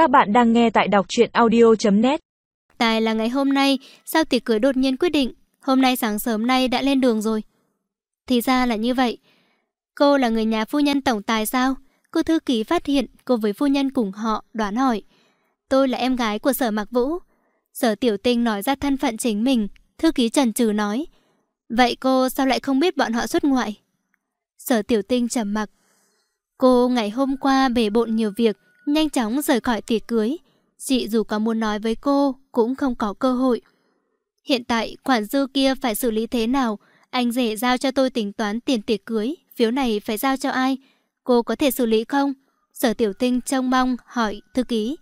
Các bạn đang nghe tại đọc truyện audio.net Tài là ngày hôm nay, sao tiệc cưới đột nhiên quyết định, hôm nay sáng sớm nay đã lên đường rồi. Thì ra là như vậy. Cô là người nhà phu nhân tổng tài sao? Cô thư ký phát hiện cô với phu nhân cùng họ đoán hỏi. Tôi là em gái của sở mặc vũ. Sở tiểu tinh nói ra thân phận chính mình, thư ký trần trừ nói. Vậy cô sao lại không biết bọn họ xuất ngoại? Sở tiểu tinh trầm mặc. Cô ngày hôm qua bề bộn nhiều việc, nhanh chóng rời khỏi tiệc cưới. Chị dù có muốn nói với cô, cũng không có cơ hội. Hiện tại, khoản dư kia phải xử lý thế nào? Anh rể giao cho tôi tính toán tiền tiệc cưới, phiếu này phải giao cho ai? Cô có thể xử lý không? Sở tiểu tinh trông mong hỏi thư ký.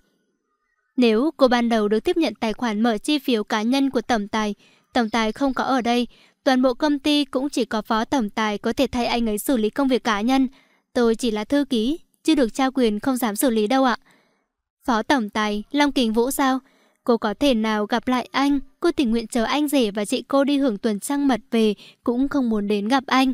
Nếu cô ban đầu được tiếp nhận tài khoản mở chi phiếu cá nhân của tổng tài, tổng tài không có ở đây, toàn bộ công ty cũng chỉ có phó tổng tài có thể thay anh ấy xử lý công việc cá nhân. Tôi chỉ là thư ký, chưa được trao quyền không dám xử lý đâu ạ. Phó tổng tài, Long Kình Vũ sao? Cô có thể nào gặp lại anh, cô tình nguyện chờ anh rể và chị cô đi hưởng tuần trăng mật về, cũng không muốn đến gặp anh.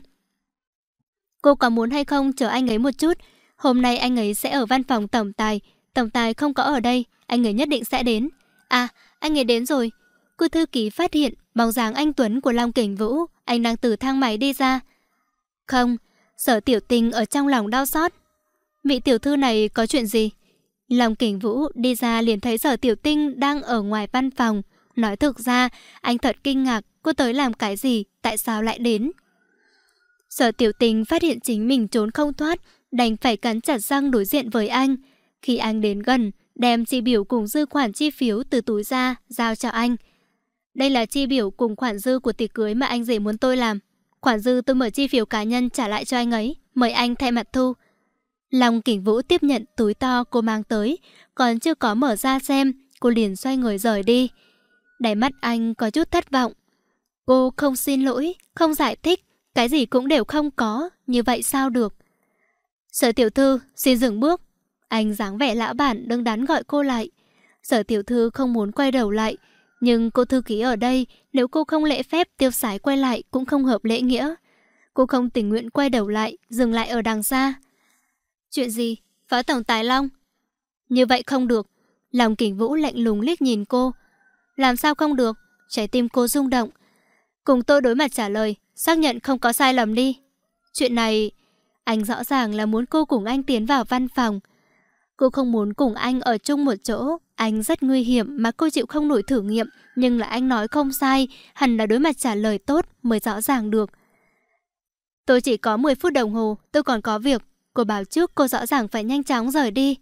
Cô có muốn hay không chờ anh ấy một chút? Hôm nay anh ấy sẽ ở văn phòng tổng tài, tổng tài không có ở đây, anh ấy nhất định sẽ đến. À, anh ấy đến rồi. Cô thư ký phát hiện bóng dáng anh Tuấn của Long Kình Vũ, anh đang từ thang máy đi ra. Không, sở tiểu tình ở trong lòng đau xót. Vị tiểu thư này có chuyện gì? Long Kình Vũ đi ra liền thấy sở tiểu tinh đang ở ngoài văn phòng. Nói thực ra, anh thật kinh ngạc, cô tới làm cái gì, tại sao lại đến? Sở tiểu tình phát hiện chính mình trốn không thoát, đành phải cắn chặt răng đối diện với anh. Khi anh đến gần, đem chi biểu cùng dư khoản chi phiếu từ túi ra, giao cho anh. Đây là chi biểu cùng khoản dư của tiệc cưới mà anh rể muốn tôi làm. Khoản dư tôi mở chi phiếu cá nhân trả lại cho anh ấy, mời anh thay mặt thu. Long Kình Vũ tiếp nhận túi to cô mang tới, còn chưa có mở ra xem, cô liền xoay người rời đi. Đáy mắt anh có chút thất vọng. Cô không xin lỗi, không giải thích, cái gì cũng đều không có, như vậy sao được? Sở tiểu thư, xin dừng bước. Anh dáng vẻ lão bản đứng đắn gọi cô lại. Sở tiểu thư không muốn quay đầu lại, nhưng cô thư ký ở đây, nếu cô không lễ phép tiêu sái quay lại cũng không hợp lễ nghĩa. Cô không tình nguyện quay đầu lại, dừng lại ở đằng xa. Chuyện gì? Phó Tổng Tài Long? Như vậy không được. Lòng kỉnh vũ lạnh lùng liếc nhìn cô. Làm sao không được? Trái tim cô rung động. Cùng tôi đối mặt trả lời, xác nhận không có sai lầm đi. Chuyện này... Anh rõ ràng là muốn cô cùng anh tiến vào văn phòng. Cô không muốn cùng anh ở chung một chỗ. Anh rất nguy hiểm mà cô chịu không nổi thử nghiệm. Nhưng là anh nói không sai, hẳn là đối mặt trả lời tốt mới rõ ràng được. Tôi chỉ có 10 phút đồng hồ, tôi còn có việc. Cô báo trước cô rõ ràng phải nhanh chóng rời đi.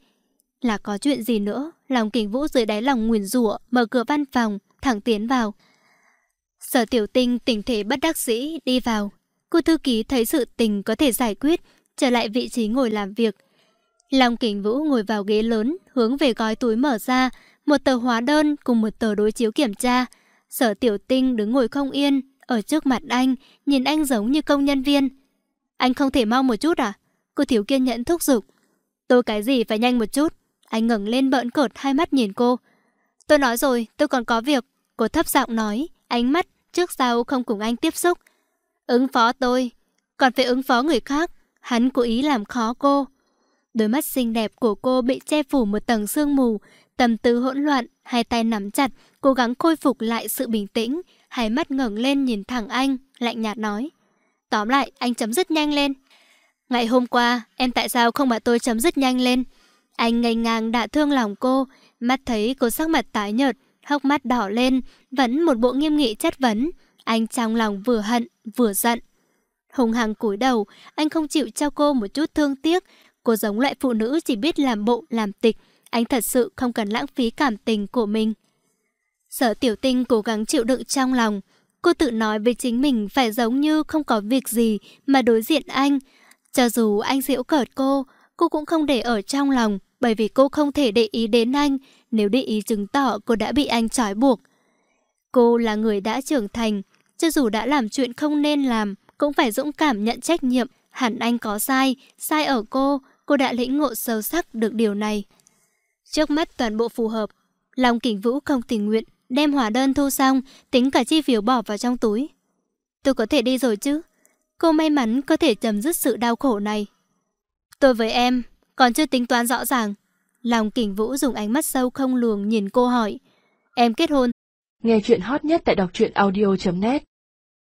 Là có chuyện gì nữa? Lòng kình vũ dưới đáy lòng nguyền rủa mở cửa văn phòng, thẳng tiến vào. Sở tiểu tinh tình thế bất đắc dĩ đi vào. Cô thư ký thấy sự tình có thể giải quyết, trở lại vị trí ngồi làm việc. Long kình vũ ngồi vào ghế lớn, hướng về gói túi mở ra, một tờ hóa đơn cùng một tờ đối chiếu kiểm tra. Sở tiểu tinh đứng ngồi không yên, ở trước mặt anh, nhìn anh giống như công nhân viên. Anh không thể mau một chút à? Cô thiếu kiên nhẫn thúc giục. Tôi cái gì phải nhanh một chút. Anh ngẩng lên bỡn cợt hai mắt nhìn cô. Tôi nói rồi, tôi còn có việc. Cô thấp giọng nói, ánh mắt trước sau không cùng anh tiếp xúc. Ứng phó tôi, còn phải ứng phó người khác. Hắn cố ý làm khó cô. Đôi mắt xinh đẹp của cô bị che phủ một tầng sương mù, tâm tư hỗn loạn, hai tay nắm chặt, cố gắng khôi phục lại sự bình tĩnh, hai mắt ngẩng lên nhìn thẳng anh, lạnh nhạt nói. Tóm lại, anh chấm dứt nhanh lên. Ngày hôm qua, em tại sao không bảo tôi chấm dứt nhanh lên? Anh ngây ngang đã thương lòng cô, mắt thấy cô sắc mặt tái nhợt, hốc mắt đỏ lên, vẫn một bộ nghiêm nghị chất vấn. Anh trong lòng vừa hận, vừa giận. Hùng hằng cúi đầu, anh không chịu cho cô một chút thương tiếc. Cô giống loại phụ nữ chỉ biết làm bộ, làm tịch. Anh thật sự không cần lãng phí cảm tình của mình. Sở tiểu tinh cố gắng chịu đựng trong lòng. Cô tự nói với chính mình phải giống như không có việc gì mà đối diện anh. Cho dù anh giễu cợt cô, cô cũng không để ở trong lòng bởi vì cô không thể để ý đến anh nếu để ý chứng tỏ cô đã bị anh trói buộc. Cô là người đã trưởng thành, cho dù đã làm chuyện không nên làm, cũng phải dũng cảm nhận trách nhiệm. Hẳn anh có sai, sai ở cô, cô đã lĩnh ngộ sâu sắc được điều này. Trước mắt toàn bộ phù hợp, lòng kỉnh Vũ không tình nguyện, đem hóa đơn thu xong, tính cả chi phiếu bỏ vào trong túi. Tôi có thể đi rồi chứ? Cô may mắn có thể chấm dứt sự đau khổ này. Tôi với em còn chưa tính toán rõ ràng. Lòng kình vũ dùng ánh mắt sâu không luồng nhìn cô hỏi. Em kết hôn. Nghe chuyện hot nhất tại đọc truyện audio.net